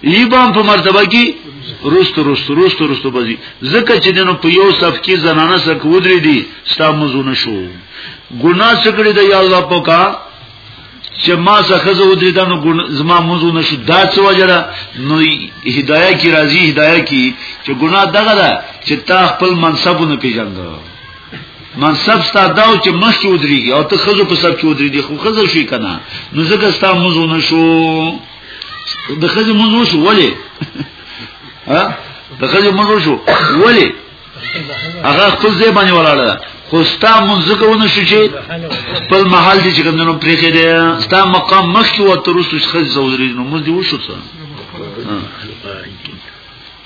ایبان په مرتبه کې روست روست روست روست بزي زکه چې دنو په یو صف کې زنانه سره کودري دي ستا مزونه شو ګنا سکړي د یا الله پوکا چې ما څخه زه ودرې دا نو زما موضوع نشو دا څه وجره نو هدايه کی راضي هدايه کی چې ګنا دغه ده چې تا خپل منصبونه پیژند منصب ستا دا چې مخ چودريږي او ته خزو په سب چودري دي خو خزو شي کنه نو زګه ستا موضوع نشو د خځې مونږ وشو ولې ها د خځې مونږ وشو ولې هغه خپل ځای باندې ولاړه ده خو ستا مونږ کوونه شو چې خپل محل دي چې کومنو پرې کې ده ستا مقام مخکې و تر اوسه خځې زوجري نو مونږ دی وشو څه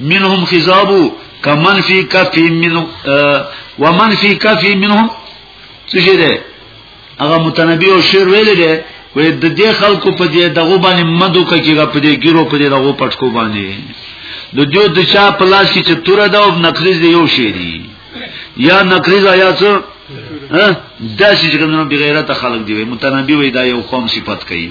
منهم خزابو کمن فی کفی منهم ومن فی کفی منهم څه شي ده هغه متنبی او شعر ویل دي وې د دې خلکو په دې دغه باندې مدو کېږي په دې ګیرو په دې دغه پټکو باندې د دې د چا په لاس کې چې تور ده او نقریز دی یو شی دی یا نقریز یا څه ها دا چې کوم بغیرت خلک دی متنبی وې دا یو قوم صفت کوي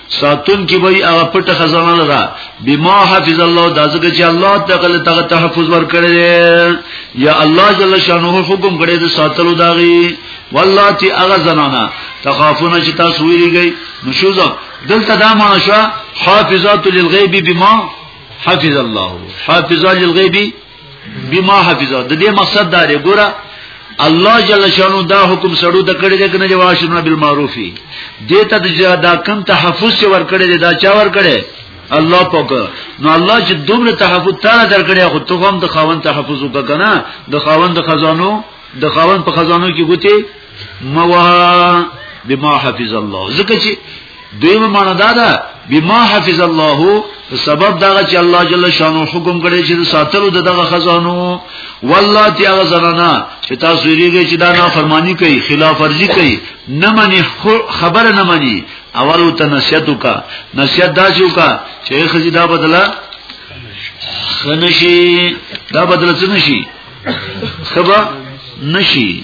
ساتون کی وای هغه پټ خزانه لرا بما حفظ الله دا ځکه چې الله تعالی ته تحفظ ورکړي یا الله جل شانه حکم کړی د ساتلو داغي والله تی هغه زنانا تخافون چې تاسو ویریږئ نشوزه دلته دا معنی شو حافظات للغیب بما حفظ الله حافظات للغیب بما حفظه د دې مقصد دا دی ګوره الله جل شانو دا حکم سړو د کړي د کنه جواشرنا بالمعروفي دته د دا کم تحفظ چې ور کړي دا چا ور کړي الله پاک نو الله چې دومره تحفظ تعالی درکړي خو ته هم د خاوند تحفظ وکړه کنه د خاوند خزانو د خاوند په خزانو کې ګوتې موا بما حفظ الله ځکه چې دویمه معنا دا ده بما حفظ الله سبب دغه چې الله جل شانو حکم کړی چې ساتلو دغه خزانو والله تی هغه زنانا چې تاسو ریږي چې دا نافرمانی کوي خلاف ورزي کوي نه مني خبره نه مني اولو ته نصیحت وکا نصیحت دا چې وکا چې خزي دا بدله خنشي دا بدله څه نشي خبا نشي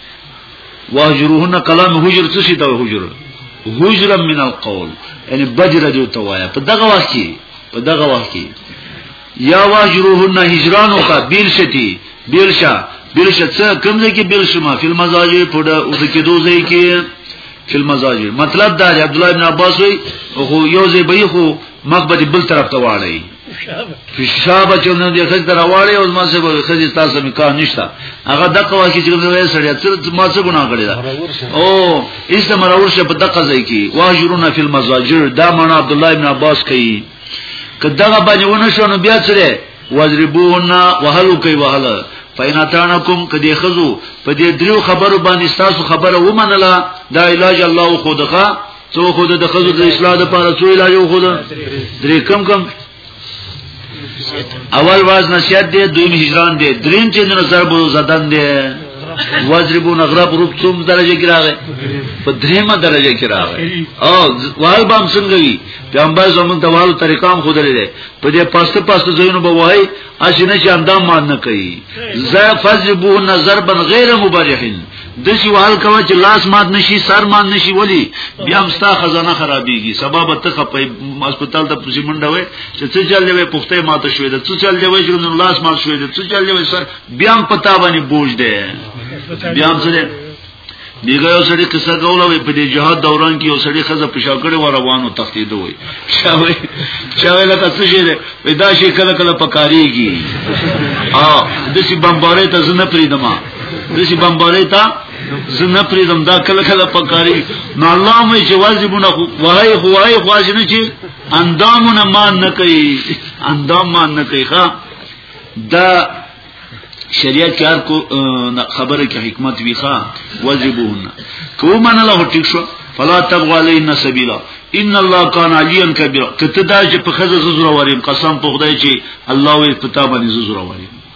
واجرهن کلام هجر څه شي ته هجر هجرا من القول یعنی بجره دی ته وایا په دغه وخت کې په دغه وخت کې یا واجرهن هجران وکا بیل شتی بیل شا بیل شت کم ځای کې بیل شما فل مزاج په د او د کې دوزې کې فل مزاج مطلب دا دی عبد الله بن عباس وی خو یو ځای به خو مخ به بل طرف ته واړی فشابه چې نو دې خځ تر واړی او ما سه به خځ تاسو می کار نشتا هغه دغه واکې چې نو سړی تر ما سه ګناه کړی دا او ایست مرور شه په دغه ځای کې واجرون فی المزاجر دا معنا عبد الله ابن عباس کوي که دغه باندې ونه شو نو بیا سره وزربون وهلو کوي وهله فین اتانکم کدی خزو په دې دریو خبرو باندې تاسو خبره ومنله دا علاج الله خودخه څو خود د خزو د اصلاح لپاره څو علاج خو ده درې کم کم اول واز نصیحت دی دویم هجران دی دریم چې نه سر بو زدن دی وزربو نغرب روب څوم درجه کې راغی په دریمه درجه کې راغی او وال بام څنګه وی پیغمبر زمون ته والو طریقام خو درلې په دې پاسته پاسته زینو به وای اشنه چې اندام مان نه کوي ز فزبو نظر بن غیر مبرحین د سیوال کوا چې لاس مات نشي سر مات نشي ولی بیا هم ستا خزانه خرابېږي سبب ته خپې هسپتال ته پوزي منډه وې چې څه چل دی پخته مات شوې ده څه چل دی چې نو لاس مات شوې ده څه چل دی سر بیا هم پتا باندې بوج دی بیا هم سره دیګه یو سړی قصه کوله وي په دې جهاد دوران کې یو سړی خزه پښاکړې و روانو تختیده وي شاوې شاوې لکه څه شي دا شي کله کله پکاريږي ها د سي بمبارې ته زنه پریدما دسی بمباری تا زنه پریدم دا کله کله پکاري نو الله مې چې واجبونه وای خو وای خو نه چې اندامونه مان نه کوي اندام مان نه کوي ښا دا شریعت کار کو خبره کې حکمت وی ښا واجبونه کو من له ټیک شو فلا تبغوا علينا سبيلا ان الله كان عليا كبيرا کته دا چې په خزه زوره وریم قسم په خدای چې الله وي پتا باندې زوره وریم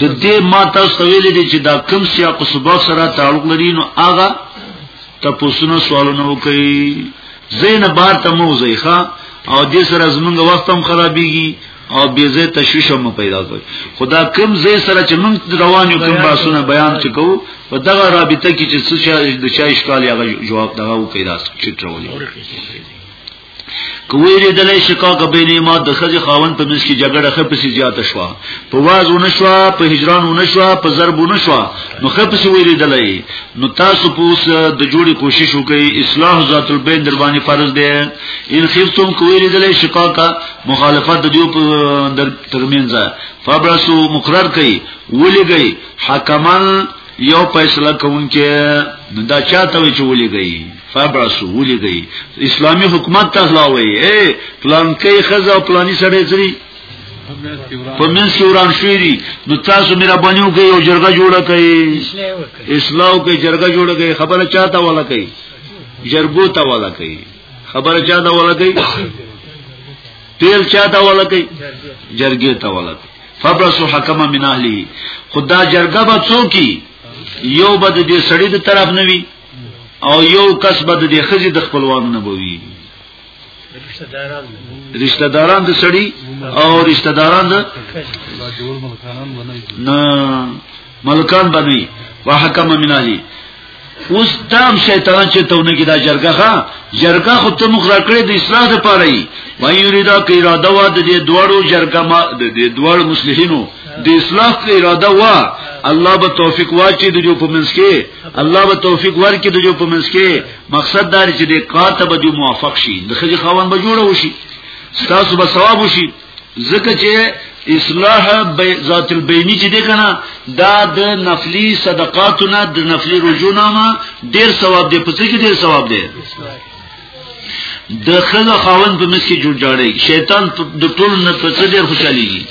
د دې ما تاسو ویل دي چې دا کم سیاق او سبق سره تعلق لري نو هغه تاسو سوالونه وکړي زین بار ته مو زیخه او دې سره زمونږ وخت هم خرابېږي او بې زې تشویش هم پیدا کوي خدا کم زې سره چې موږ روان یو کوم باسونه بیان چې کوو په دغه رابطه کې چې څه د چا اشکال یا جواب دغه پیدا شي چې ټرولې کوی لیدلې شقاق بین ما د خځې خاون په منځ کې جګړه خپسي زیاته شو په واز ونه شو په هجران ونه شو په ضرب ونه شو نو خپسي وی لیدلې نو تاسو پوس د جوړي کوشش وکړي اصلاح ذات البین در باندې فرض دی ان خفتم کوی لیدلې شقاق مخالفت د دیو در ترمنځ فبرسو مقرر کړي ولګي حکمل یو فیصله کوونکې دا چاته وی چې ولګي فبرسو ولیږي اسلامی حکومت ته غلاوي اے پلان کې خزه پلاني سره زری په منځ کې وران شوی دي نو تاسو میرا بنیو کې یو جرګه جوړه کړئ اسلام کې جرګه جوړه کړئ خبره چاته ولا کړئ جرګو ته ولا کړئ خبره چاته ولا کړئ تیل چاته ولا کړئ جرګې ته ولا کړئ فبرسو حکم من اهلی خدا جرګه به څوکي یو بد دې سړی د طرف نوي او یو کس به د خزي د خپلوانو نه بوي رشتہ داران د سړی او رشتہ داران د نه ملکان بنوي وحکم من علی اوس تام شیطان چې تونه کې دا جرګه ښا جرګه خو ته مخ راکړې د اصلاح لپاره ای وای یریدا کې اراده وا د دې دوړو جرګه ما د دې دوړ مصلحینو د اصلاح کې اراده وا الله به توفیق واچي د جو په منځ کې الله به توفیق ورکړي د جو په منځ کې مقصد دا چې د کار ته به جو موافق شي د خځې خاوند به جوړ وشي تاسو به ثواب وشي ځکه چې اصلاح ذات البینی چې دی کنه دا د نفلی صدقاتونه د نفلی رجونامه ډیر ثواب دی په څه کې ډیر ثواب دی د خزه خاون په مس کې جوړ جاړي شیطان د ټول نه په څه ډیر خوشاليږي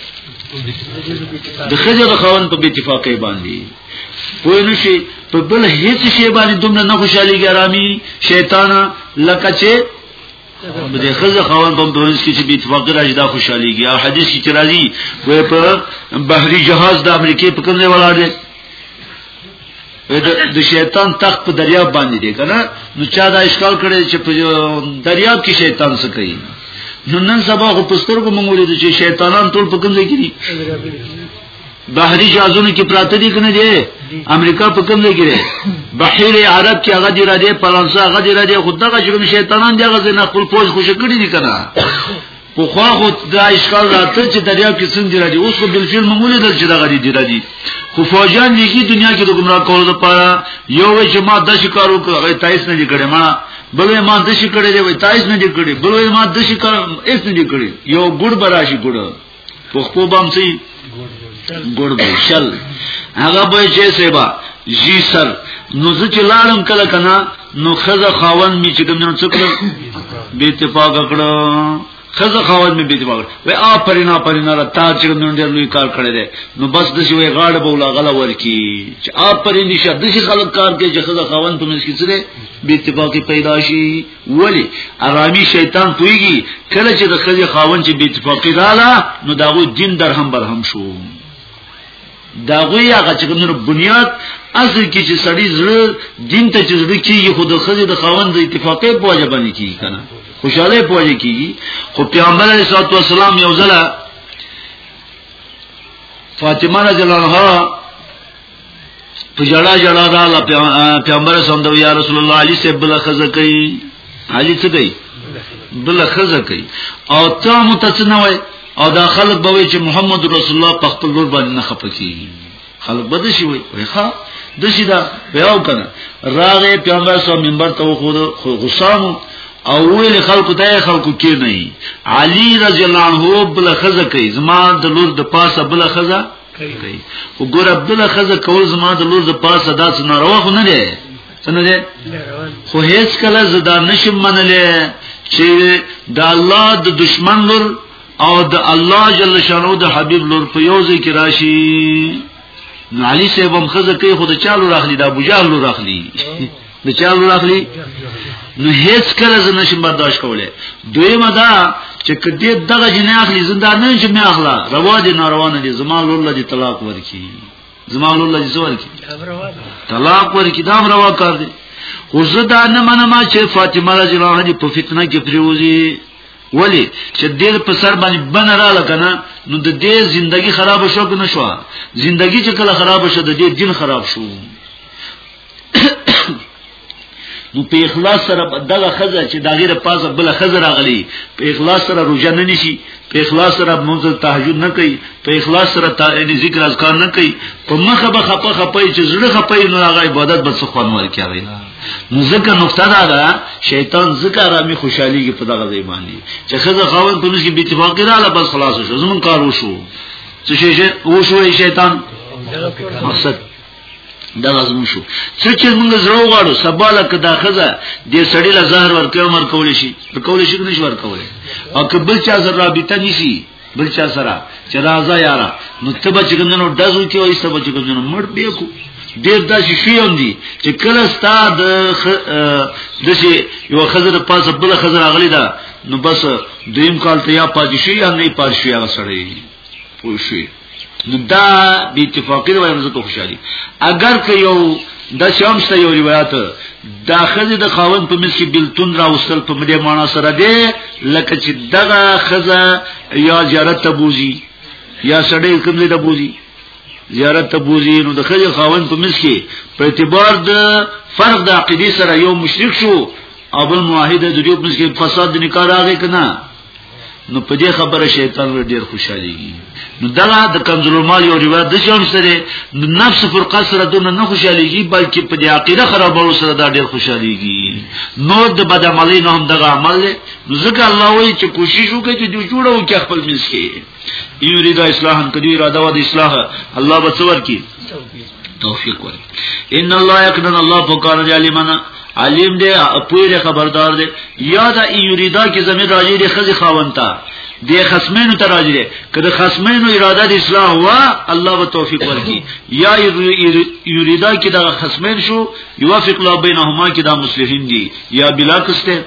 د خزه خاون په اتفاقې باندې پوه نشي په بل هیڅ شی باندې دومره نه خوشحالي ګرامي شیطان لکه چې د خزه خوان په پرنس کې چې به اتفاق راځي دا خوشحاليږي او حدیث کې راځي وې په بحري جهاز د امریکای په کوم ځای ولاړ دی د شیطان تخت په دریاب باندې دی کنه نو چا دا اشکال کړی چې په دریاب کې شیطان څه کوي نو نن سبا خو پستر کو مونږ ولې چې شیطانان ټول په کوم ځای کې دي بحری جازونو کې پراته دي کنه دي امریکا په کوم ځای کې ده بحیر عرب کې هغه دی را دي فرانسه هغه دی را دي خود دغه چې کوم شیطانان دغه ځنه خپل پوز خوش کړی دي کنه په خوا خو دا اشکال راته چې دریا کې څنګه دی را دي اوس خو بل فلم مولې دل چې دغه دی را دي خو فوجان دي کې دنیا کې د ګمراه کولو لپاره یو وی چې ما د شکار وکړ تایس نه دي کړې ما بل ما د شکړې دی وای تایس نه دي کړې بل ما د شکار اس نه دي کړې یو ګډ براشي ګډ په خو بم سي ګور به شل هغه به چې سبا جی سر نو زه چې لاړم کله کنا نو خزه خاون می چې کوم څه کړ به اتفاق کړ خزه خاون می به اتفاق وای آ پرینا پرینا را تا چې کوم ډېر لوی کار کړی دی نو بس د شوی غاړه بولا غلا ورکی چې آ پرې نشه د شي خلک کار کوي چې خزه خاون په مسکی سره به اتفاق پیدا شي ولی ارامی شیطان پویږي کله چې د خځې خاون چې بیت فقیر رااله نو داغو دین در هم بر هم شو دا غوی هغه چې کومو بنیاد اصل کې چې سړی زړه دین ته چې زړه کیږي خود خزه د خاوند د اتفاقې په وجه باندې کیږي کنه خوشاله په وجه کیږي خو پیغمبر علیه الصلاه والسلام یو ځله فاطمه رضی الله عنها په جړا جړا دا الله پیغمبر سم دا یا رسول الله علی سے بل خزه کوي علی څه کوي بل خزه کوي او ته متڅنوي او دا خلک به وي چې محمد رسول الله په خپل ور باندې نه خپکی خلک بد شي وي ښا د شي دا ویاو کنه راغه پیغمبر سو منبر ته خود غصامو او ویل خلکو ته خلکو کې نه علی رضی الله عنه بل خزه کوي زما د لور د پاسه بل خزه کوي وګور عبد الله خزه کول زما د لور د پاسه داس ناروا خو نه دی څنګه دی خو هیڅ کله زدا نشم منلې چې د الله د دشمن لور او د الله جل شانو د حبیب لور په یو ځای کې راشي نو علي صاحب هم خزه کوي خو د چالو راخلي د ابو جهل راخلي د چا لور اخلي نو هیڅ کله زه نشم برداشت کولای دویمه دا چې کدی دغه جن اخلي زنده نه چې مې اخلا روا دي ناروا نه دي زما لور لدی طلاق ورکی زما لور لدی زور کی طلاق ورکی دا روا کار دی خو زه دا نه منم چې فاطمه رضی الله عنها په فتنه کې پریوزي ولی چې دیر په سر باندې بن را لکنه نو د دې ژوندۍ خراب شو کنه شو ژوندۍ چې کله خراب شو د دې دین خراب شو نو په اخلاص سره دغه خزه چې دغه ر پاسه بل خزه راغلی په اخلاص سره روزه نه نشي په اخلاص سره منځ تهجد نه کوي په اخلاص سره یعنی ذکر اذکار نه کوي په مخه به خپه خپه چې زړه خپه نو هغه عبادت به څه خوان ورکوي نو ځکه نقطه دا ده شیطان ځکه آرامي خوشحالي کې په دغه ځای باندې چې خزه خاون په نس کې به اتفاق رااله بس خلاص شو زمون کار وشو څه شي وشو شیطان مقصد دا غزم شو څه چې موږ زړه غواړو سباله که دا خزه د سړی له زهر ورکوي عمر کول شي په کول شي نشي ورکول او که بل چا سره رابطه نشي بل چا سره چې راځه یارا نو ته به څنګه نو دزو کې وایي ته به څنګه نو مړ به کو ډیر داسې شیون دي چې کله ستا د دسې یو خزر پاسه بل خزر اغلی دا نو بس دویم کال ته یا پاتې شي یا نه پاتې شي هغه سړی پوه شي دا به اتفاقی روایت زه ته خوشالي اگر که یو د شمس یو روایت دا خزه د خاوند په مس کې بلتون را وصل په مده معنا سره دی لکه چې دغه خزه یا زیارت ته بوزي یا سړی کوم ځای ته بوزي زیارت ته بوزي نو د خځې خاوند په مس کې په اعتبار د فرق د عقیده سره یو مشرک شو او بل موحد د دې په مس کې فساد نکاح راغی کنه نو په دې خبره شیطان ور ډیر خوشاليږي نو دا د کنزل مال یو روایت د شان سره نفس فرقه سره دونه نه خوشاليږي بلکې په دې عقیده خرابولو سره دا ډیر خوشاليږي نو د بدعملی نه هم دغه عمل دی نو ځکه الله وایي چې کوشش وکړي چې دوی جوړو کې خپل منځ کې یو ریدا اصلاح کړي اراده و د اصلاح الله بصور کی توفیق ورکړي ان الله یقدن الله پکار دی علیمنا علیم دی پوی دی خبردار دی یا دا یریدا کی زمین راجی دی خزی خاونتا دی خصمینو ته راجی دی کله خصمینو اراده د اصلاح وا الله و توفیق ورکړي یا یریدا کی دا خصمین شو یوافق الله بینهما کی دا مصلحین دی یا بلا کسته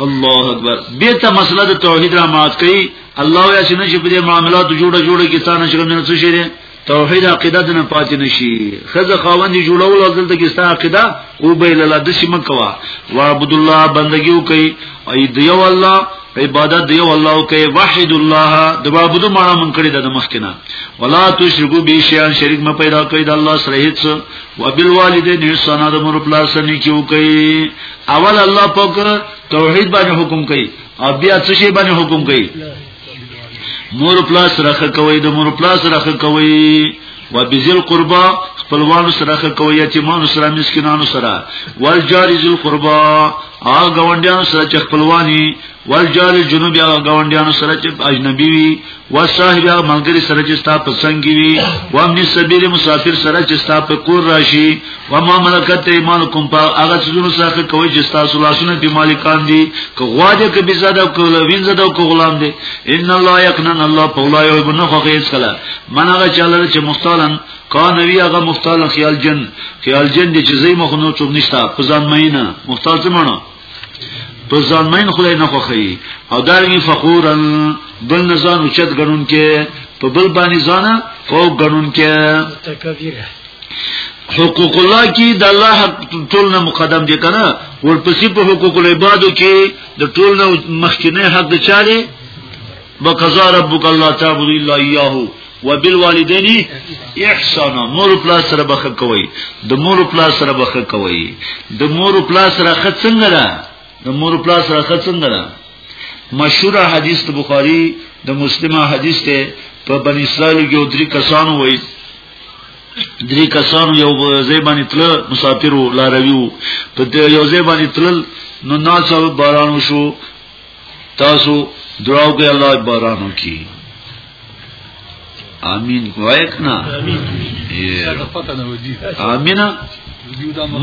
الله اکبر به ته مسله د توحید را مات کړي الله یا شنه چې په دې معاملات جوړه جوړه کې ستانه شګنه څه شي توحید عقیده دنه پاتې نشي خزه خاوند جوړول او دلته کې ستا عقیده او به لاله د سیمه کوا وعبد الله بندگی وکي ای دیو الله عبادت دیو الله وکي وحید الله د معبود مانا من کړی د مخکنه ولا تشرکو به شیان شریک م پیدا کړی د الله سره هیڅ وبالوالدین احسان د مور پلا سره کیو کوي اول الله پاک توحید باندې حکم کوي او بیا څه شی باندې حکم کوي مور پلا سره خه کوي د مور پلا سره خه کوي و بذل قربا خپلوانو سره خه کوي یتیمانو سره مسکینانو سره ول جاری ذل قربا ا گاونډیانو سره چې خپلوانی ول جاری جنوب یا گاونډیانو سره چې اجنبي وي و صاحب یا ملګری سره چې ستا په څنګ وي و امن سبیل مسافر سره چې ستا په کور راشي وما ملکت ایمانکم په هغه څونو سره کوي چې تاسو لاسونه په مالکان دي که غواجه کې به زده کو لوین زده کو غلام دي ان الله یقنن الله په الله یو بنه خو هیڅ کله من هغه چاله چې مختالن کان وی هغه مختال خیال جن خیال جن دي چې زې مخ نو څوب نشتا په ځان مینه مختال څه مانو په ځان مین خدای نه خوخی او دارنګ فخورن بل نزان اوچت غنون کې په بل باندې ځان او غنون کې حقوق الله کې د الله حق ټول نه مقدم دي کنه ورپسې په حقوق العبادو کې د ټول نه مخکینه حق د چاري وقضى ربك الله تعبد الا اياه وبالوالدين احسانا مور پلا سره بخ کوي د مور پلا سره بخ کوي د مور پلا سره خ څنګه ده د مور پلا سره خ څنګه ده مشهور حدیث د بخاری د مسلمه حدیث ته په بن اسرائیل کې درې کسانو وایي درې کسانو یو ځای باندې تل مسافرو لارویو په یو ځای باندې تل نو ناڅاو باران وشو تاسو دعا وکړئ الله باران وکړي امين وایک نه امين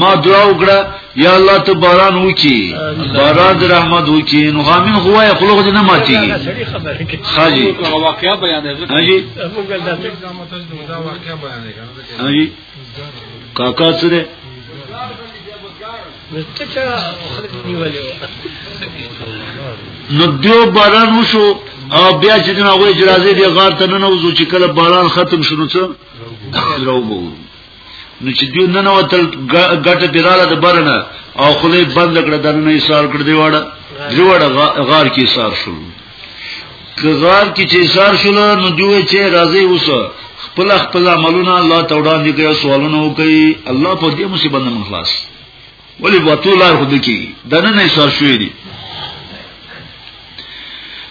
ما دعا وکړه یا الله ته باران وکي باران د رحمت وکي نو غامین خو وای خلق دې نه ماتي خاجي واقعیا بیان دی کاکا څه دی نو دیو باران وشو او بیا چې دغه وې اجازه دی غار ته نه نوځو چې کله باران ختم شونه څه راوبو نو چې دیو نه نوتل ګټه پیراله د برنه او خله بند کړه دنه یې سار کړ دی واړه دی واړه غار کې سار شو کغار کی چې سار شول نو دوی چې راځي وسه خپل خپل عملونه الله توډان دي کوي سوالونه وکي الله په دې مصیبت نه خلاص ولی بطول هر خود کی دنه نه سار شوې دي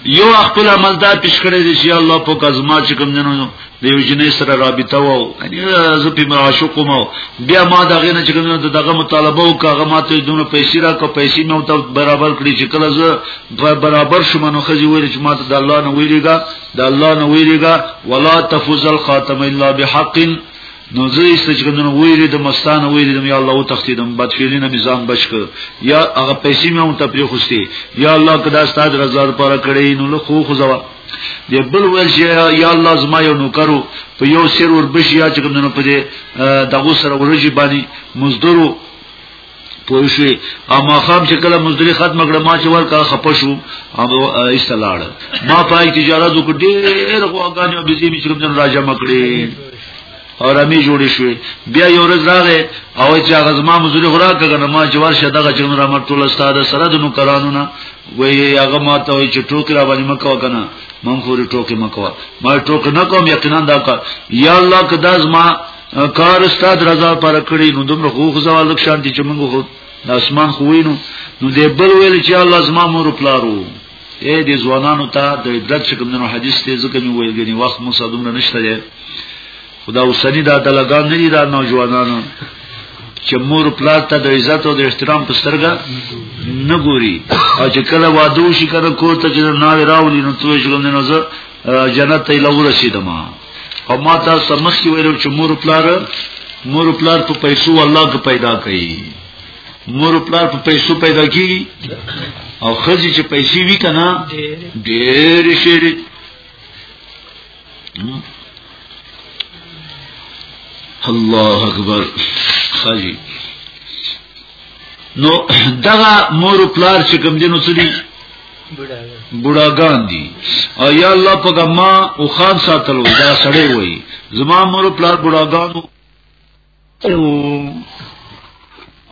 یو خپل عمل دا پیش کړی دی چې الله په کزما چې کوم جنو د یو جنې سره رابطه و یعنی زه په معاشق ما بیا ما دا غینه چې کنه دغه مطالبه او کاغه ماته دونه پیسې را کو پیسې مې او ته برابر کړی چې کله زه برابر شوم نو خزي ویل چې ماته د الله نه ویریګا د الله نه ویریګا ولا تفوز الخاتم الا بحق نو زه یې چې کنه ویری د مستانه ویری د یا الله او تختیدم بد فعلینه میزان بچ کړ یا هغه پیسې مې او ته پری خوستي یا الله کدا ستاد رضا لپاره کړی نو له خو خو زوا دی بل ویل چې یا الله زما یو نوکرو په یو سر ور بشي یا چې کومنه په دې دغه سره ورجی باندې مزدورو پوه شي او ما خام چې کله مزدوري ختم کړه ما چې ورکا خپه شو او استلاړ ما پای تجارت وکړ ډېر غواګانی او بيزي مې چې کومنه راځه مکړي او رمی جوړی شوی بیا یو ورځ راغې او چې هغه زما مزوري غرا کړه ما جوار شه دغه چې نور امر ټول استاد سره د نو کرانو نه وی هغه ما ته وی چې ټوکی را باندې مکو کنه من پوری ټوکی مکو ما ټوکی نه کوم یقینا دا کار یا الله کدا زما کار استاد رضا پر کړی نو دومره خوخ زوال شانتی چې موږ خو د اسمان خوینو نو دې بل ویل چې الله زما مور پلارو اے دې ځوانانو ته د عبرت شکم نو حدیث ته ځکه مې ویل غني وخت مو صدوم نه نشته خدا اوسنی دا دلګان نه دي دا نوجوانانو چې مور پلار ته د عزت او د احترام په سترګه نه ګوري او چې کله واده وشي کله کور ته چې ناوې راولي نو څه شي کوم نه زه جنت ته لور رسیدم او ما تاسو مخ کې ویلو چې مور پلار مور پلار په پیسو الله کې پیدا کوي مور پلار په پیسو پیدا کی او خزي چې پیسې وی کنه ډېر شي الله اکبر خالی نو دغه مور پلار چې کوم دینو څه دي بوډاګان دي او یا الله په ګما او خان ساتلو دا سړی وای زما مور پلار بوډاګانو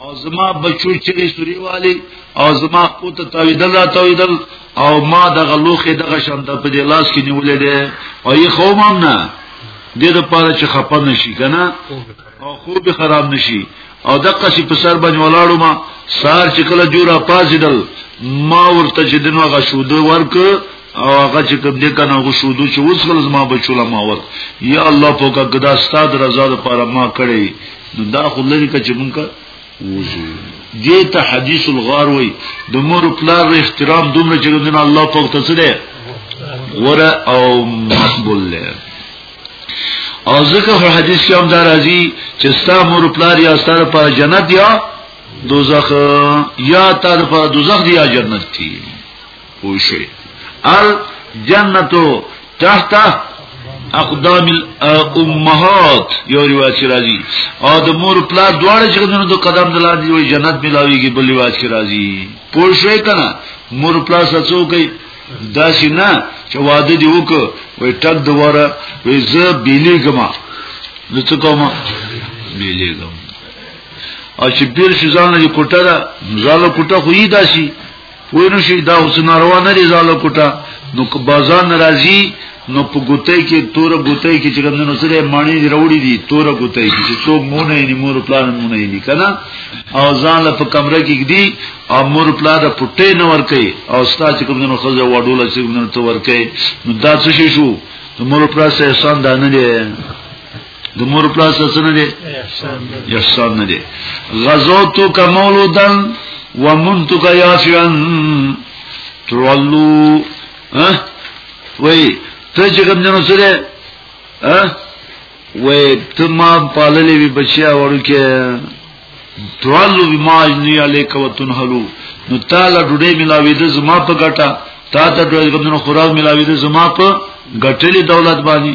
او زما بچو چری سوري والی او زما قوت تاویدل را تاویدل او ما دغه لوخه دغه شانت په دې لاس کې نیولې ده او یې خو مام نه دې د پاره چې خپه نشي کنه او خو به خراب نشي او دغه شي په سر باندې ولاړو ما سار چې کله جوړه پازیدل ما ورته چې دنو غشوده ورک او هغه چې کوم دې کنه غو شودو چې اوس غل زما بچوله ما ور یا الله په کا ګدا ستاد رضا لپاره ما کړی نو دا خو لري کچې مونږه وځو دې ته حدیث الغار وای د مور پلار احترام دومره چې دین الله په ته سره ور او مقبول له او ځکه حدیث کې هم دا راځي چې ستا مور پلار یا ستاره په جنت یا دوزخ یا تر په دوزخ دی یا جنت دی پوه شئ الجنتو تحت اقدام الامهات یو روایت کې راځي او د مور پلار دواړه چې دنو د قدم دلار دی وي جنت ملاويږي بل روایت کې راځي پوه شئ کنه مور پلار سچو کوي دا شي نه چې واده دی وک وي ټک دواره وي زه بیلی کما نو څه کوم بیلی کوم او چې بیر شي ځان له کوټه دا ځاله کوټه خو یی داسي وینو شي دا اوس ناروا نه دي زاله کوټه نو که بازار ناراضي نو په ګوتې کې تور ګوتې کې چې کوم نو سره مانی دی وروړي دي تور ګوتې کې چې څوک مونږ نه مور پلان مونږ نه دي کنه او ځان له په کمره کې دي او مور پلان د پټې نه ور کوي او ستا چې کوم نو خزه وډول چې کوم نو ته ور کوي نو دا څه شي شو نو مور پلان سه احسان دانه دی د مور پلا سره دي یحسان نه دي غزوتو کمولودن ومنتک یافعا ترولو ها وای ته چې کوم جنو سره ها وای ته ما پاللې وی بچیا ورکه ترولو بما اجنی علیک وتنهلو نو تعالی ډډې ملاوي د زما په ګټه تا ته ډېر کوم خوراک ملاوي د زما په ګټلې دولت باندې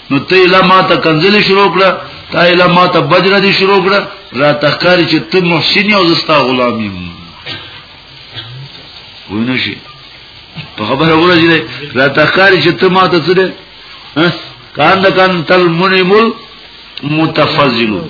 نو ته اله ما ته کنزل شروع کړه ته اله ما ته بجره دي شروع کړه را تخکاری چې ته محسن او زستا غلام یم وینه شي په خبره ورځي را تخکاری چې ته ما ته څه ده کاند کان تل منیمل متفضلون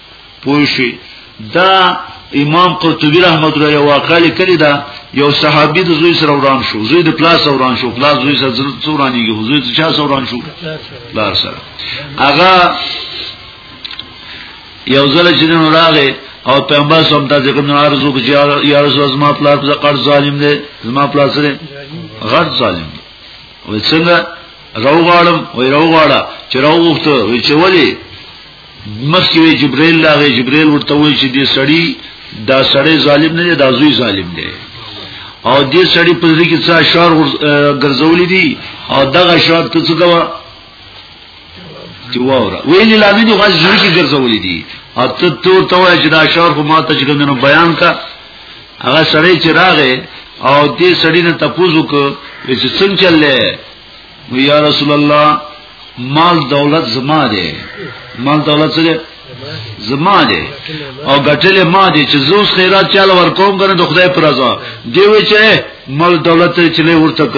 پوه شئ دا امام قرطبی رحمت الله یو واقعه لیکلی دا یو صحابي د زوی سره وران شو زوی د پلاس وران شو پلاس زوی سره ضرورت ورانیږي زوی د چا سره وران شو پلاس سره هغه یو ځل چې نن راغې او پیغمبر سم ته ذکر نه ارزو چې یا رسول زما پلاس ز قرض ظالم دی زما پلاس سره غړ ظالم دی وڅنګه راوغړم وای راوغړا چې راوغخته وای چې ولی مخکې جبرئیل راغی جبرئیل ورته وایي چې دې سړی دا سړی ظالم نه دی دا زوی ظالم دی او دې سړی په دې کې څه اشعار ګرځولې دي او دغه اشعار ته څه کوه چې واوره ویلې لامې دي غوښ ځل کې ګرځولې دي او ته ته ته وایي چې دا اشعار خو ما ته چې کومنو بیان کا هغه سړی چې راغی او دې سړی نه تپوزو کو چې څنګه چللې نو یا رسول الله مال دولت زما دی مال دولت څه دی زما دی او ګټلې ما دی چې زوس خیرات چاله ورکوم کنه د خدای پر رضا دی وی چې مال دولت ته چلے ورته ک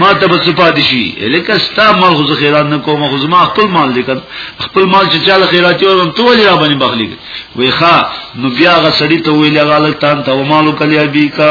ما ته به صفات شي لکه ستا مال خو خیرات نه کوم خو زما خپل مال دی کنه خپل مال چې چاله خیرات ورم ته ولې را باندې بخلی وی ښا نو بیا غ سړی ته ویل غالک تان ته مالو کلی ابي کا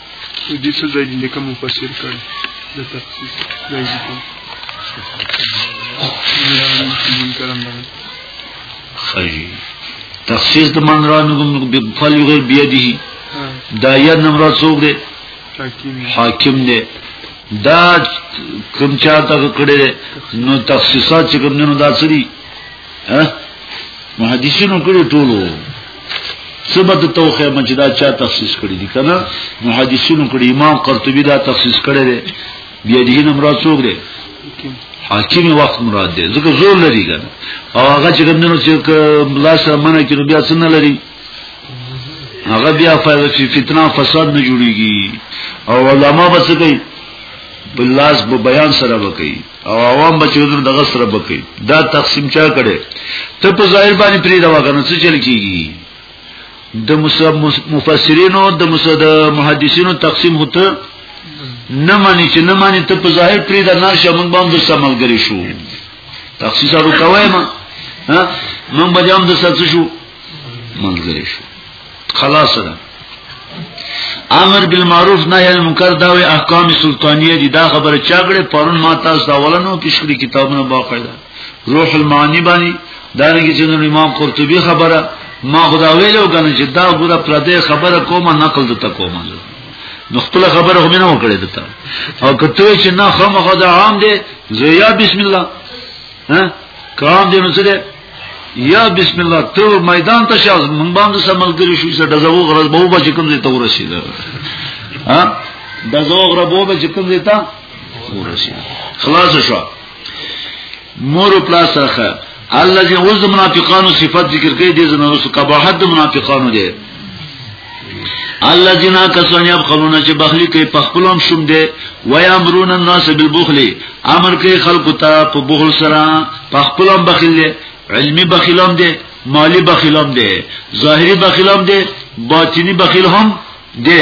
نو دې څه ځای لیکه مفسر کړ د تفسیر ځای لیکه خیری تخصیص د من را نګم بفعل غیر بیده دا یا نمرا څوک دی حاکم دی دا کوم چا ته کړی نو تخصیصات چې کوم نه دا سری ها محدثینو کړي ټولو سبت توخه مجدا چا تخصیص کړی دي کنه محدثینو کړي امام قرطبي دا تخصیص کړی دی بیا دې نه مراد څوک دی حاکمی وخت مراد دی ځکه زور لري کنه او هغه چې کوم نو چې لا سره منه کړو بیا څنګه لري هغه بیا فائدہ چې فتنه فساد نه جوړيږي او علما بس کوي بلاس په بیان سره وکړي او عوام بچو در دغه سره بکی دا تقسیم چا کړي ته په ظاهر باندې پری دا وکنه څه چل کیږي د مفسرینو د مسد محدثینو تقسیم هوته نه مانی چې نه مانی ته په ظاهر پری دا نه شمن بام د سملګری شو تخصیص ورو کوي ما ها من بجام د سڅ شو ملګری شو خلاص ده امر بالمعروف نهی عن المنکر دا وی احکام سلطانیه دي دا خبره چاګړې پرون ما تاسو دا ولنو پیش کړی کتابونه باقاعده روح المعانی باندې دا رنګ چې نو امام قرطبي خبره ما خدا ویلو کنه چې دا ګوره پردې خبره کومه نقل دته کومه نو خپل خبره هم نه وکړې دته او کته چې نه خامخا دا عام دي زیا بسم الله ها کام دې نو څه یا بسم الله ته میدان ته شاز مونږ باندې سملګری شو چې دزو غرض به وبچ کوم دې ته ورسید ها دزو غرض به وبچ کوم دې ته ورسید خلاص شو مور پلاس راخه الذي وز منافقانو صفات ذکر کوي د زنانو سو کباحت منافقانو دي الله جنا کسان یبخلون چې بخلی کوي په خپلوم شوم دي و یامرون الناس بالبخل امر کوي خلق ته په بخل سره په خپلوم بخیل دي علمی بخیلوم دي مالی بخیلوم دي ظاهری بخیلوم دي باطینی بخیل هم دي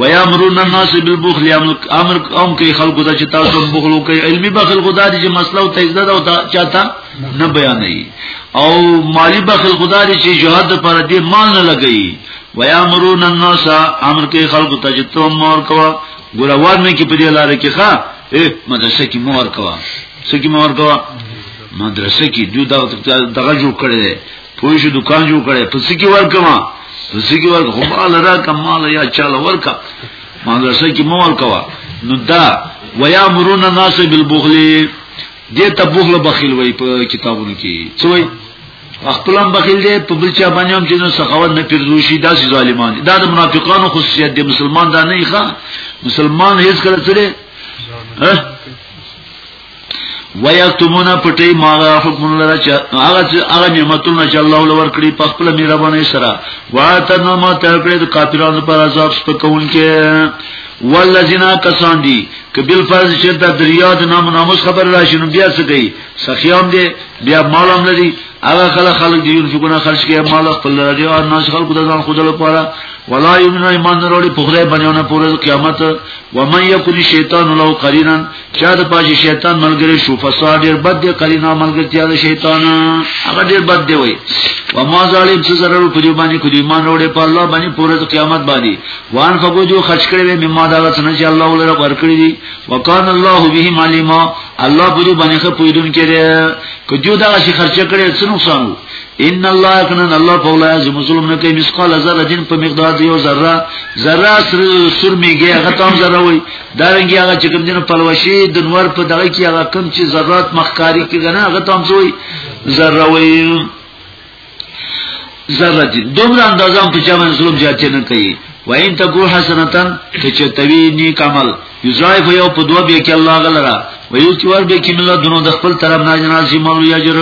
و یامرون الناس بالبخل امر کوم کوي خلق ته چې تاسو بخل کوي علمی بخل خدای دې مسله او تجدید او چاته نه بیانې او مالی بخل خدا دې چې جهاد پر دې مال نه لګي ويامرون الناس امر کې خلق ته چې ته مور کوا ګور وار نه کې په دې لار کې ښا اے مدرسې کې مور کوا سکی مور کوا مدرسې کې دوی دا دغه جوړ کړي پوه شو دکان جوړ کړي پس کې ور کوا پس کې ور خو مال را کمال یا چاله ور کا مدرسې کې مور کوا نو دا ويامرون الناس بالبخل دې ته بخل بخیل وای په کتابونو کې څه وای خپلم بخیل دی په بل چا باندې هم چې نو سخاوت نه پیرزو شي دا سي ظالمان دا د منافقانو خصوصیت دی مسلمان دا نه ښه مسلمان هیڅ کله سره ويكتمون پټي ما حکم لره چې هغه هغه نعمتونه چې الله ولور کړی په خپل مهرباني سره واتنه ما ته کړی د کافرانو پر عذاب سپکون کې والذین کسان دی ک بل فرض چې د دریا د نام ناموس خبر راشي نو بیا څه کوي سخیام دی بیا مال هم لري هغه خلک خلک دی چې ګنا خرج کوي مال خپل لري او ناس خلک د ځان خود لپاره ولا یمن ایمان وروړي په خدای باندې نه پوره قیامت و من یکل شیطان له قرینا چا د پاجي شیطان ملګری شو فساد ډیر بد دی قرینا ملګرتیا د شیطان هغه ډیر بد دی وای و ما ظالم څه zarar په دې باندې کو دې ایمان وروړي په الله باندې پوره قیامت باندې وان فقو جو خرج کړي وي مما دا څنګه چې الله ولر ورکړي دي وکانه الله به معلومه الله په دې باندې خو پویدون کړي کو جو دا شي خرچ کړي څه نقصان وو ان الله کنا الله فولا یظلم ظلم نه کوي مثقال ذره جن په مقدار دیو ذره ذره سر سر میږي هغه تام ذره وای دا رنګي هغه چې کوم دینه پلوشي د نور په دغه کې هغه کم چې ذرات مخکاری کې غنا هغه تام زوی ذره وای ذره جن دومره اندازام په چا باندې ظلم جاتې نه کوي وین تکو حسنتن کچه توی نیک عمل یزرائف یو په دوه بیا کې الله غلرا ویو چې ور به کې مله دونو د خپل طرف نه جنازي مولوی اجر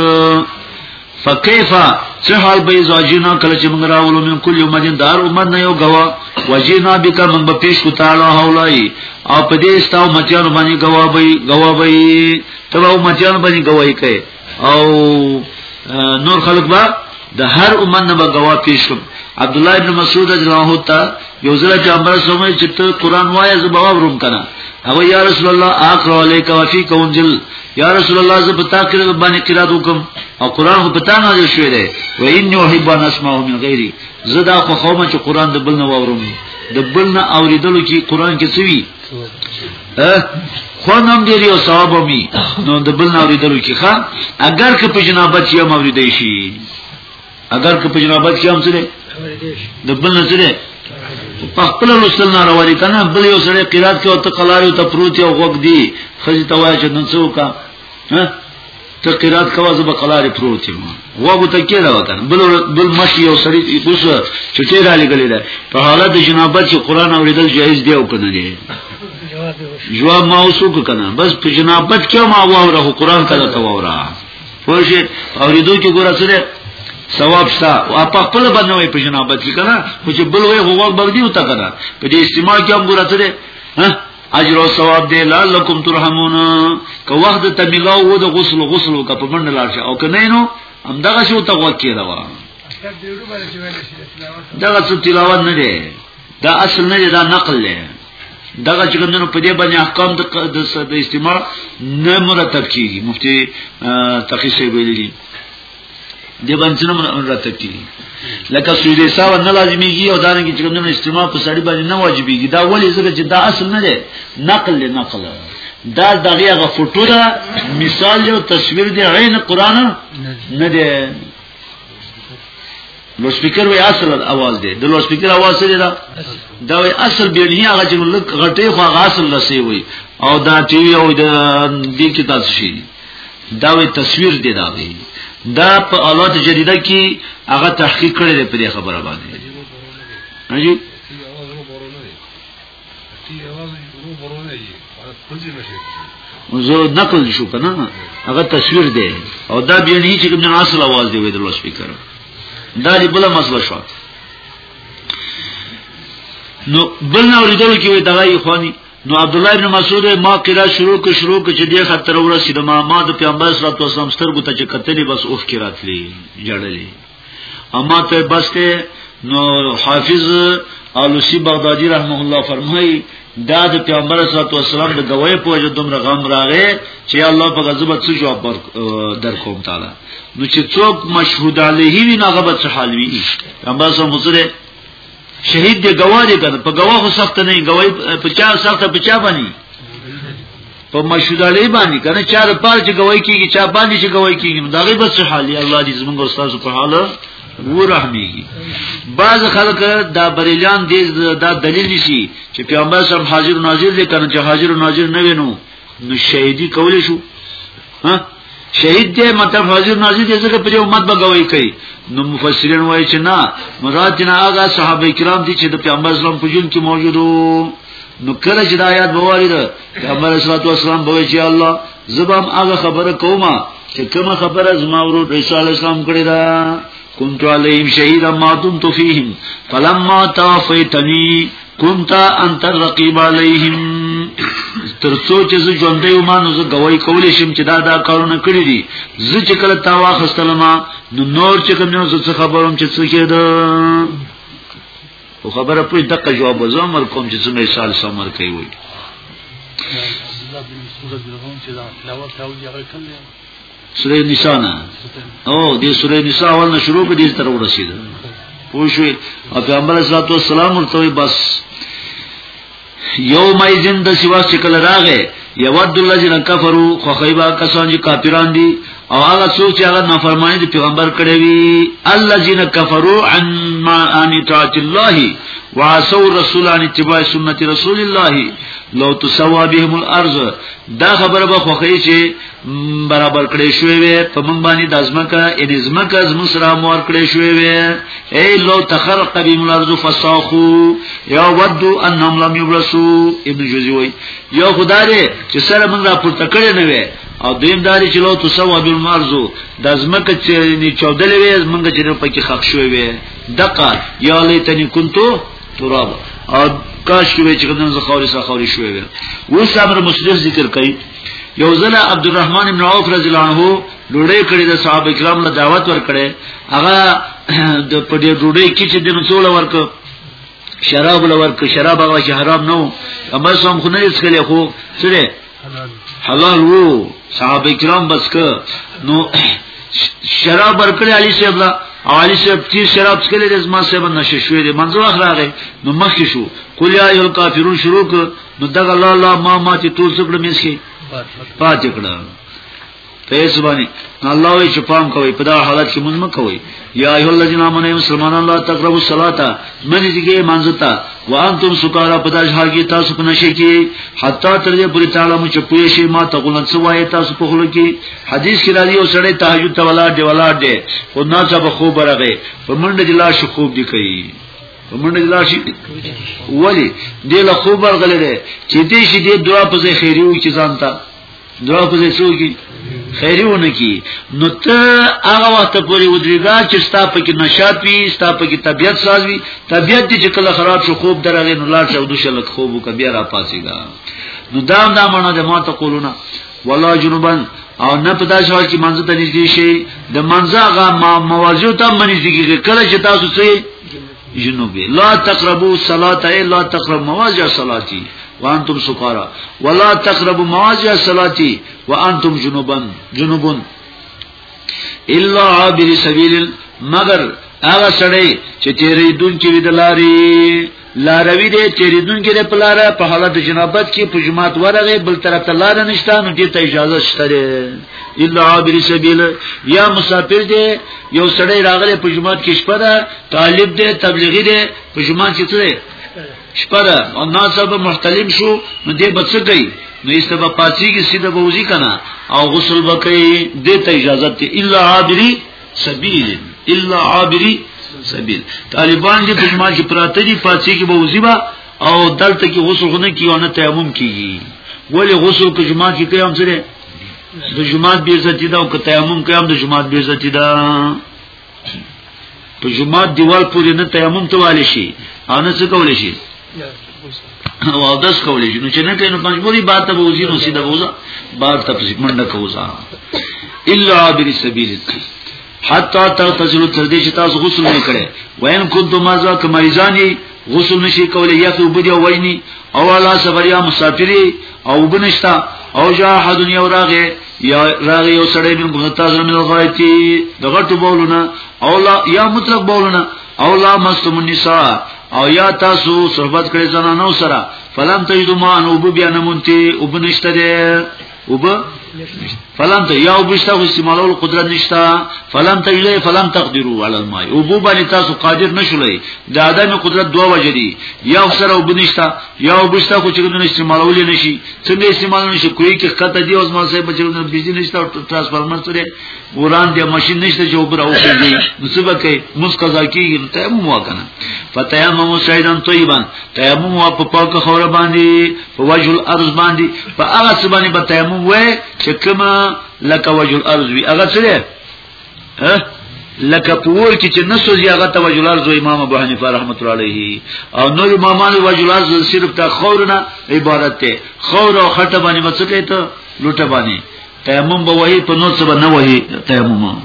فکیفا څه حال به زاجینا کله چې موږ راولو من کل یوم دین دار امت نه یو غوا وجینا بک موږ به پیش کو تعالی حولای او په دې استاو مچانو باندې غوا به غوا به تبو مچانو باندې غوای کوي او نور خلق با د هر امت نه به غوا پیش کوم عبد الله ابن مسعود رضی الله عنه ته یو ځل چې امر سمې چې ته قران وایې زه به ورم کنه او یا رسول الله اقرا علیک وفیک انزل یا رسول الله زه پتا کړو باندې قرات وکم او قران په پتا نه شوی دی و ان یحب ان اسمعه من غیری زه دا خو خومه چې قران د بل نه واورم د بل نه اوریدلو کې قران کې څه وی خو نام دې یو ثواب می نو د بل نه اوریدلو کې ښا اگر که په جنابت یې اوریدې شي اگر که په جنابت کې هم څه دی د بل نه څه دی په خپل لوستل نه راوړي کنه بل یو سره قرات کې او ته قلاري او ته پروت یو غوګ دی خځه ته وایي چې نن څه وکا ته قرات کوا زب قلاري پروت یم غوګ ته کې دا وکړ بل بل مخ یو سره اوس چې ته را لګلې ده په حالت د جنابت چې قران اوریدل جایز دی او کنه دی جواب ما اوسو کنه بس په جنابت کې ما وره قران کله ته وره پوجي اوریدو کې ګوره سره ثواب شته او په خپل باندې وي په جناب کې کنه خو چې بل وي هو بل دی وتا کنه په دې استعمال کې هم ګوره سره اجر او ثواب دی لعلکم ترحمون که وخت ته ملاو و د غسل غسل او کپ منډه لاړ شي او کنه نو هم دغه شو ته وکړه دغه څه تلاوت نه دی دا اصل نه دا نقل دی دغه چې کومنو په دې باندې احکام د استعمال نه مرتب کیږي مفتی تقی سی ویلي دي د باندې نه مرتب کیږي لکه سویدې ساو نه لازميږي او دا نه چې کومنو استعمال په سړی باندې نه واجبيږي دا ولې زګه چې دا اصل نه دی نقل له نقل دا دغه غفوټو دا مثال یو تصویر دی عین قران نه دی لو سپیکر وی اصل اواز دی د لو سپیکر اواز سره دا دا وی اصل بیرنی هغه چې لک غټي خو هغه اصل لسی وی او دا ټي وی او د دې کې تاسو شي دا وی تصویر دی دا وی دا په اولاد جریده کې هغه تحقیق کړی دی په خبره باندې هاجی زه نقل شو کنه هغه تصویر دی او دا بیا نه چې ابن اصل आवाज دی وې د لوډ سپیکر دا دی بل مسله شو نو بل نه اوریدل کې وې دغه اخواني نو عبد الله ابن مسعود ما قرا شروع کو شروع کو چې دې خطر ورسېد ما ما د پیغمبر صلی الله علیه وسلم سترګو ته چې کتلې بس اوخ کې راتلې جړلې اما ته بس کې نو حافظ علوسی بغدادي رحمه الله فرمایي دا د پیغمبر صلی الله علیه وسلم د گواہی په وجه دومره غم راغې چې الله په غضب څه جواب در کوم تعالی نو چې څوک مشهود علیه وي نه غبط حال وي پیغمبر صلی الله علیه وسلم شهید دی گواه دی کنه په گواه خو سخت نه گواهی په چا سخت په چا باندې په مشهود علی باندې کنه چا د پاره چې گواهی کیږي چا باندې چې گواهی کیږي دا غي بس حال دی الله دې زموږ استاد په حال ورحمیږي بعض خلک دا بریلیان دې دا دلیل نشي چې پیغمبر صاحب حاضر ناظر دې کنه چې حاضر ناظر نه وینو نو شهیدی کول شو ها شهید دی مطلب حاضر ناظر دی ځکه پر امت بغوي کوي نو مفسرین وایي چې نه مراد جنا هغه صحابه کرام دي چې د پیغمبر اسلام په جون کې موجودو نو کله چې د آیات بواري ده پیغمبر اسلام والسلام بوي چې الله زبم هغه خبره کومه چې کومه خبره زما ورو عیسی علی السلام کړی دا كنت عليهم شهيدا ما دمت فيهم فلما توفيتني كنت انت الرقيب عليهم ترڅو چې زه ژوندې و مانو زه گواہی کولې شم چې دا دا کارونه کړې دي زه چې کله تا واخستل ما نو نور چې کوم نو زه خبروم چې څه کېده او خبره پوری دغه جواب زه امر کوم چې څه مثال سمر کوي وي سوره نساء نه او دې سوره نساء اول نه شروع کړي تر ورسید پوښوي او پیغمبر صلی الله علیه وسلم ورته بس یوم ایزن د سیوا شکل راغې یود الذین کفروا خو خیبا کسان چې کافران دي او هغه څوک چې هغه نافرمانی دي پیغمبر کړي وي الذین کفروا عن ما ان طاعت الله وعصوا الرسول عن اتباع سنت رسول الله لو تسوا بهم الارض دا خبره به خوخی چې برابر کړی شوی وي په مونږ باندې د ازمکه ان ازمکه از مصر امور کړی شوی وي اي لو تخرق بهم الارض فصاخو يا ود انهم لم يبرسوا ابن جوزي وي یو خدای چې سره مونږ را پورته کړی نه وي او دیم داری چې لو تسوا بالمرزو د ازمکه چې نه چودلې وي مونږ چې په کې خښ شوی وي دقه یا لیتنی کنتو تراب او کاش کې چې کوم ځخوري سره خوري شوی وي اوس امر مصلح ذکر کوي یو ځل عبدالرحمن ابن عوف رضی الله عنه لوړې کړې د صحابه کرام له دعوت ورکړې هغه د پدې ډوډۍ کې چې د مسول ورک شراب لور ک شراب هغه چې حرام نو اما سم خو نه یې څکلې خو سره حلال وو صحابه کرام بس ک نو شراب ورکړې علي صاحب الله او علی صاحب چې شراب څکلې د زما صاحب نشه شوې دي منځو اخراغه نو مخکې شو قل یا ایل کافرون شروع نو دغه لا لا ما ما چې ټول څه کړم شي پاتې کړه پیس باندې الله وی چې پام کوي په دا حالت کې مونږ مکوي یا ایه الذین آمنوا مسلمانان لا تقربوا الصلاة مریض کې مانځتا وانتم سکارا په داش حال کې تاسو په نشي کې حتی تر دې پوری تعالی مو چې پوي شي ما تقولن سوای تاسو په خلو کې حدیث کې راځي او سړی تهجد ته ولاړ دی ولاړ دی خو ناڅه به خوب راغی په منډه جلا شو خوب دی کوي په منډه کې لاشي ولی دې له خوب ورغلې ده چې دې شي دې دعا په ځای خیری و چې ځان ته دعا په ځای څو کې خیری و نه کی نو ته هغه وخت پورې ودرېګا چې ستا په کې نشاط وي ستا په کې طبيعت ساز وي طبيعت دې چې کله خراب شو خوب درغې نو لاړ شو دوشه لک خوب وک بیا را پاسېګا نو دا دا معنی ده ما ته قولونه ولا جنوبن او نه په داسې حال کې منځ ته نږدې شي د منځ هغه مواجهه ته منځ کې کله چې تاسو سي جنوبی لا تقربو صلاة ای لا تقرب مواجع صلاتی وانتم سکارا ولا تقرب مواجع صلاتی وانتم جنوبن جنوبن الا عابر سبیل مگر هغه سړی چې تیرې دن کې ودلاري لاروی دې تیرې دن کې د پلاره په حالت جنابت کې په جماعت ورغه بل طرف ته لار نشته نو دې ته اجازه شته الا عابر سبیل یا مسافر دې یو سړی راغلی په جمعات کې شپه ده طالب دی تبلیغی دی په جمعات کې څه شپه ده او ناسب محتلم شو نو دې بچ گئی نو ایسته په پاسی کې سیده بوزي کنه او غسل وکړي دې ته اجازه ته الا عابری سبیل الا عابری سبیل طالبان دې په جمعات کې پراته دي پاسی کې بوزي با او دلته کې غسل خونه کیونه تیمم کیږي ولی غسل کې جمعات کې هم سره د جمعات بی عزتی دا او که تیمم کوي هم د جمعات بی عزتی دا په جمعات دیوال پورې نه تیمم ته والی شي او نه څه کول شي او اودس کول شي نو چې نه کینو مجبوری بار ته وځي نو سیده وځه بار ته پسې منډه کوځه الا عابر سبیل حتا تغتسلوا تر دې چې تاسو غسل نه کړئ وین کنتم مازه کمریزانی غسل نشي کولای یا ته وبدي او ویني او علا سفر یا مسافری او بنشتا او جا حد یو راغه یا راغه یو سړی من کوم تاسو من غایتی د غټو بولونه او لا یا مطلق بولونه او لا مستم النساء او یا تاسو صحبت کړی زنانو سره فلم تجدو ما نو بیا نمونتی وبنشته وب فلم ته یو بشته خو استعمالولو قدرت نشته فلم ته الی فلم تقدروا علی الماء او بو باندې تاسو قادر نشولای د عدم قدرت دوه وجې دي یو سره وب نشته یو بشته خو چې نه استعمالول نشي څنګه استعمال نشي کوی کې خطه دی اوس ما صاحب چې نه بجلی نشته او ترانسفارمر سره وران دی ماشین نشته چې وبره وکړي نو څه وکړي موږ قضا کیږي نو تیمم وکنه فتیمم سیدن طیبا تیمم وا په پاکه خوره باندې په وجه الارض باندې په هغه څه باندې به تیمم وای چې کما لکه وجه الارض وی هغه څه دی لکه پور کې چې نسوځي هغه ته وجه الارض امام ابو حنیفه رحمت الله علیه او نور امامان وجه الارض صرف ته خورنه عبارت ته خور او خټه باندې مسکه ته لوټه باندې تیمم به وایي په نور څه به نه وایي تیمم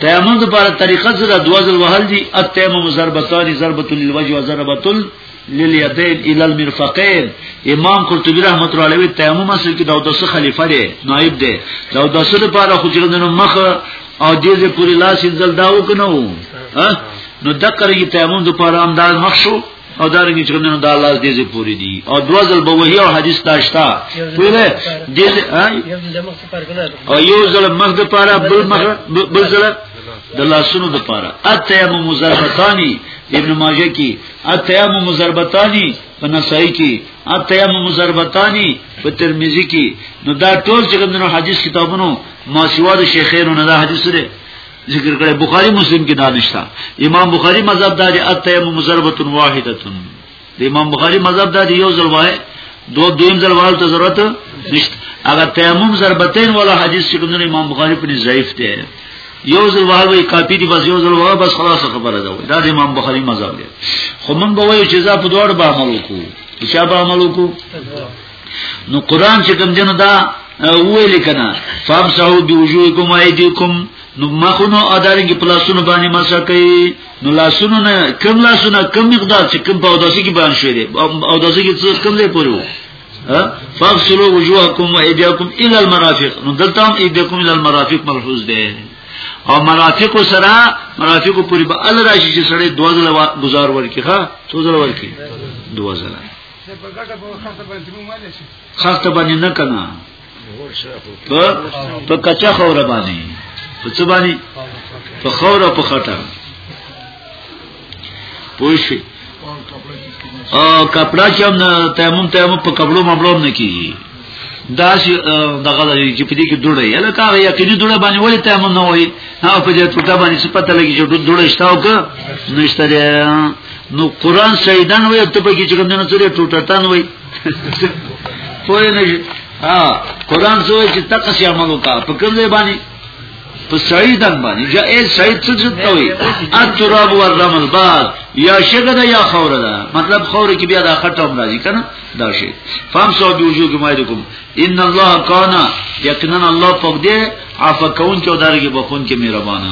تیمم د لپاره طریقه څه ده دوه ځل وهل دي التیمم ضربتان ضربه للوجه و ضربه للیدین الی المرفقین امام قرطبی رحمت الله علیه تیمم اصل کې دا د څه خلیفہ دی نائب دی دا د څه لپاره خو چې نو مخ او دې دې پوری لاس انزل داو کنو ها نو دکرې تیمم د لپاره انداز مخ شو او دا رنګ چې کومنه دا لاس دې زی پوری دي او دوا ځل به وحی او حدیث تاشتا پوره دې او یو ځل مخ د پاره بل مخ بل ځل د لاسونو د پاره اتیمو مزربتانی ابن ماجه کی اتیمو مزربتانی په نسائی کی اتیمو مزربتانی په ترمذی کی نو دا ټول چې کومنه حدیث کتابونو ما سیوا د شیخینو نه دا حدیث لري ذکر کړی بخاری مسلم کې دانشتا امام بخاری مذهب دا دی التیمم ضربه واحده د امام بخاری مذهب دا دی یو ځل وای دو دیم ځل وای ته ضرورت نشته هغه تیمم ضربتین ولا حدیث چې کوم امام بخاری په ضعیف دی یو ځل وای کاپی دی بس یو ځل وای بس خلاص خبره ده دا د امام بخاری مذهب دی خو من به وای چې زه په دوړ به عمل وکړو چې به عمل وکړو نو قران چې کوم جن دا ویل کنا فامسحوا بوجوهکم وایدیکم نو مخونو ادارنګ پلاسونو باندې مسا کوي نو لاسونو نه کم لاسونه کم مقدار چې کم په اوداسي کې باندې شوی دی اوداسي کې څه کم دی پورو فاغسلوا وجوهکم وایدیکم الى المرافق نو دلته هم ایدیکم الى المرافق ملحوظ دی او مرافق سره مرافق پوری به ال راشي چې سره دوه ځله گزار ورکی ها څو ځله ورکی دوه ځله خاصه باندې نه کنا په کچا خوره باندې په څه باندې په خوره په خټه پوښي او کپڑا چې هم تیمم تیمم په کپړو مبلوم نه کیږي دا چې دغه لري چې په دې کې ډوړې یله کا یا کې دې ډوړې باندې ولې ته مون نه وای نه په دې ټوټه باندې څه پته لګي چې ډوړې شتاو که نشته نو قران سیدان وې ته په کې چې کوم نه څه ټوټه تان وې پوه نه ها قران زوی چې تقصی عمل وکا په کوم ځای باندې په سیدان باندې یا اے سید څه څه ته وې اتراب ورمل باز یا شګه ده یا خوره ده مطلب خوره کې بیا د خټه هم راځي کنه دا شي فهم سو د وجود مایدکم ان الله کان یقینا الله پاک دی عفو کون چې دارګي بخون کې مهربان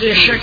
دی شک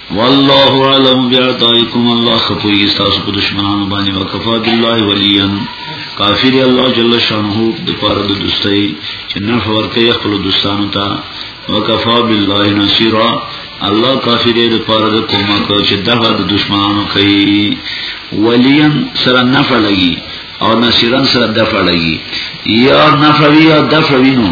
والله علم بیعطائکم الله خپوی تاسو په دشمنانو باندې وکفا بالله ولیا کافی دی الله جل شانه د پاره د دوستۍ چې نفع ورکړي خپل دوستانو ته وکفا بالله نصيرا الله کافی دی د پاره د کومک چې دغه د دشمنانو کوي ولیا سره نفع لګي او نصيرا سره دفع لګي یا نفع یا دفع وینو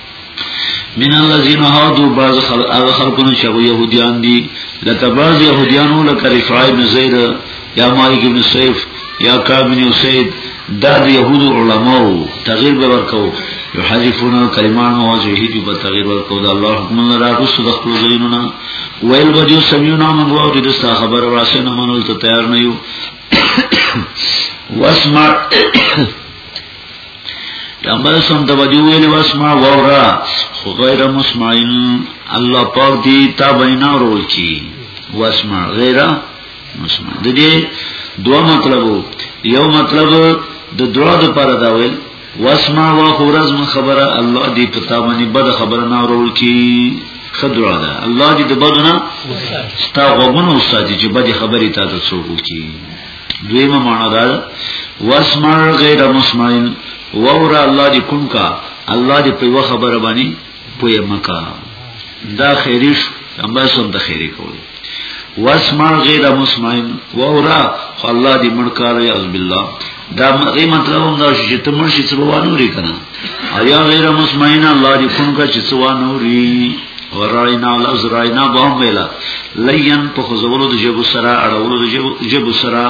من الذين هادوا بعض خلقون شغو يهوديان دي لکه بعض يهوديانو لکه رفاع بن زيد یا مالک بن سيف یا کعب بن اسید دا د يهودو علماو تغییر به ورکو یحذفون الکلمان مواضعه دی په تغییر ورکو دا الله حکم نه راغوس د خپل زینونه ویل وجو سمعنا من واو دې ستا خبر واسه نه منول ته تیار نه یو واسمع پیغمبر اسلام ته وجو ویل واسمع وورا خو غیر مسمعین الله پاک دی تا وینا رول کی واسمع غیر مسمع د دې دوه مطلب یو مطلب د دعا د پر دا ویل واسمع وا خورز من خبره الله دی پتا باندې بد خبره نه رول کی خدرا ده الله دې د بدونه ستا غوونه استاد چې بد خبرې تاسو څوک کی دویمه معنا دا ده واسمع غیر مسمعين وور الله دې کوم کا الله دې په یو خبره باندې پوی مکا دا خیریش اما سم د خیری کول واسمع غیر مسمعين وور الله دې منکار یعذ بالله دا مې مطلب هم دا چې ته مرشي څه وانه لري کنه ایا غیر مسمعین الله دې کوم کا چې سوا نوري وراینا لزراینا بهم ویلا لین په خزولو د جبو سرا اړولو د جبو سرا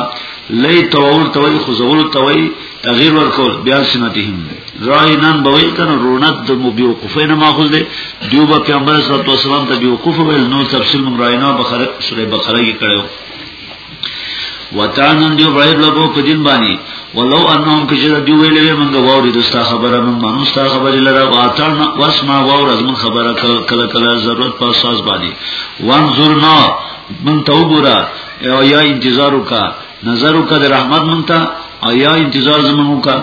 لې تور توي خزولو توي تغییر ورکول بیا سنتهم راینان بوي کنه رونت د مبيوقفین ماخذ دي دیو با پیغمبر صلی الله علیه وسلم ته بیوقف ویل نو تفصیل مونږ راینا بخره سوره بقره کې کړو وتانن دیو بغیر لبو په دین باندې ولو انهم کجره دی ویلې موږ ووري دستا خبره موږ مانو ستا خبره لره واتان واسما وور از موږ خبره کله کله ضرورت په اساس باندې وانظرنا من توبرا یا انتظار وکا نظر وکا د رحمت مونږ ته یا انتظار زمونږ وکا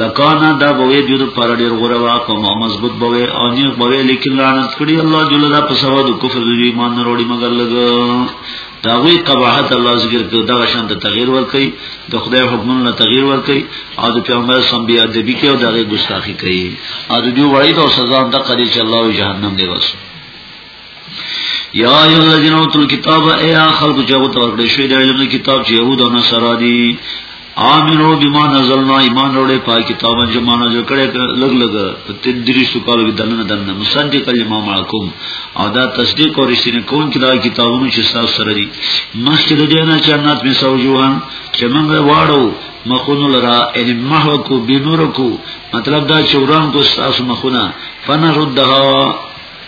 لکانا دا بوی دیو پر ډیر غره وا کوم مضبوط بوی او نه بوی لیکن لعنت کړي الله جل دا په سوا د کفر د ایمان نه وروړي مگر لګ دا وی قباحت الله ذکر کړ دا شان ته تغییر ور کوي د خدای حکمونو نه تغییر ور کوي او د پیغمبر سم بیا ادبی کوي او دغه ګستاخی کوي او د دې وړي د سزا د قدی چې الله جهنم دی وس یا ایو الذین اوتل کتاب ایا خلق جواب ورکړي شوی د علم کتاب چې یهود او نصارا دي آمنو بما نزلنا ایمان وروړي په کتاب چې ما نازل کړي لګ لګ په تدری سو کالو کې دنه دنه مصدق کلمه معکم او دا تصدیق او رښتینه کون چې دا کتابونه چې تاسو سره دي مخکې د دې نه چې انات می سوجوان چې موږ واړو مخونو لرا ان محو کو بنور کو مطلب دا چې وران کو تاسو مخونه فنردها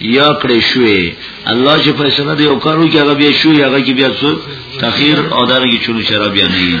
یا کړې شوې الله چې فیصله دی او کارو کې هغه بیا شوې هغه کې بیا څو تخیر او دانګي چونو شراب یا نه